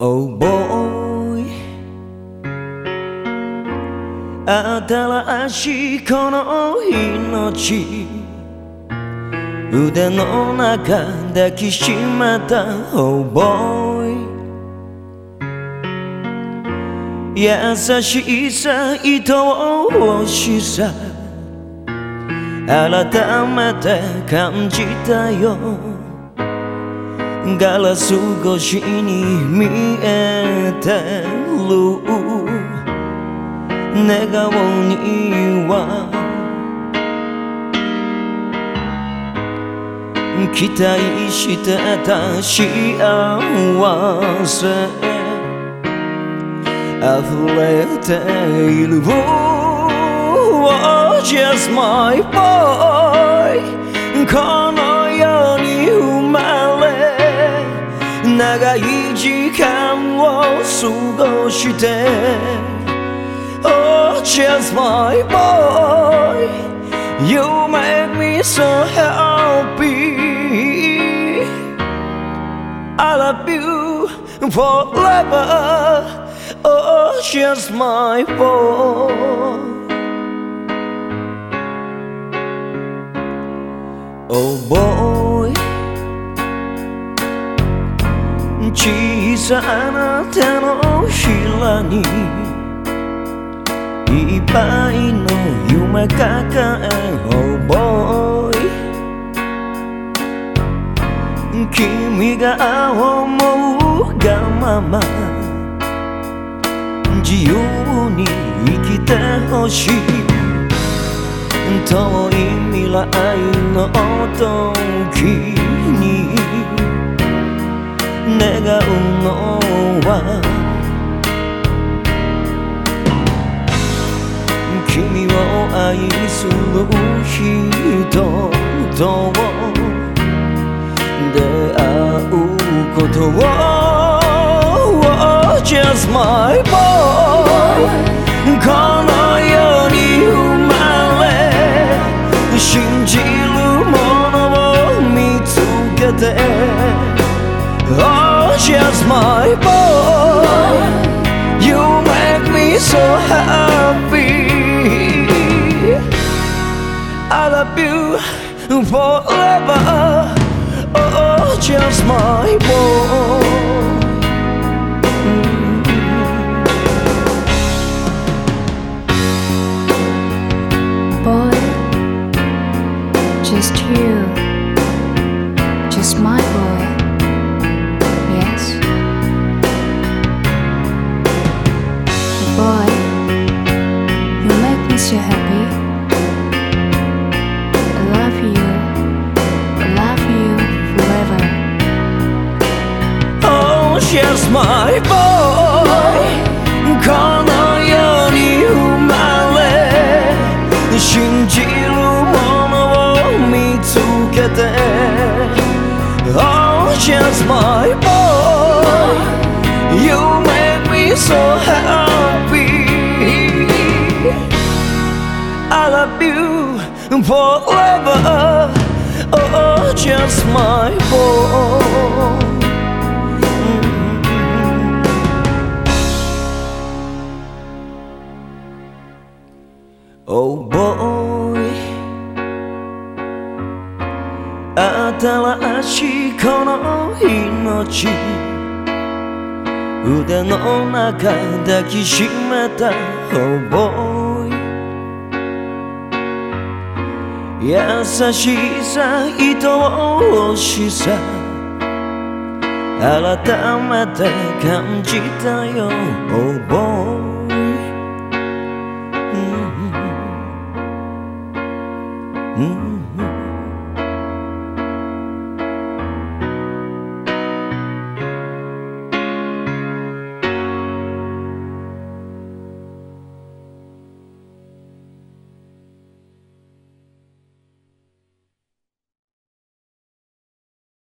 Oh boy 新しいこの命腕の中抱きしめた Oh boy 優しさ愛おしさ改めて感じたよガラス越しに見えてる寝顔には期待してた幸せ溢れている Oh, just my boy 長い時間を過ごして Oh, just my boy You make me so happy I love you forever Oh, just my boy Oh 小さな手のひらにいっぱいの夢抱え Oh boy 君が思うがまま自由に生きてほしい。遠い未来の時。願うのは。君を愛する人と出会うことを。Just my boy so happy. I love you forever. Oh, oh just my boy. Boy, just you, just my boy. make me so happy. I love you, I love you forever. Oh, just my boy この世に生まれ信じるものを見つけて Oh, just my boy You make me so happy Forever Oh, just my boy Oh boy 新しいこの命腕の中抱きしめた Oh boy 優しさ愛おしさ改めて感じたよ Oh boy うん。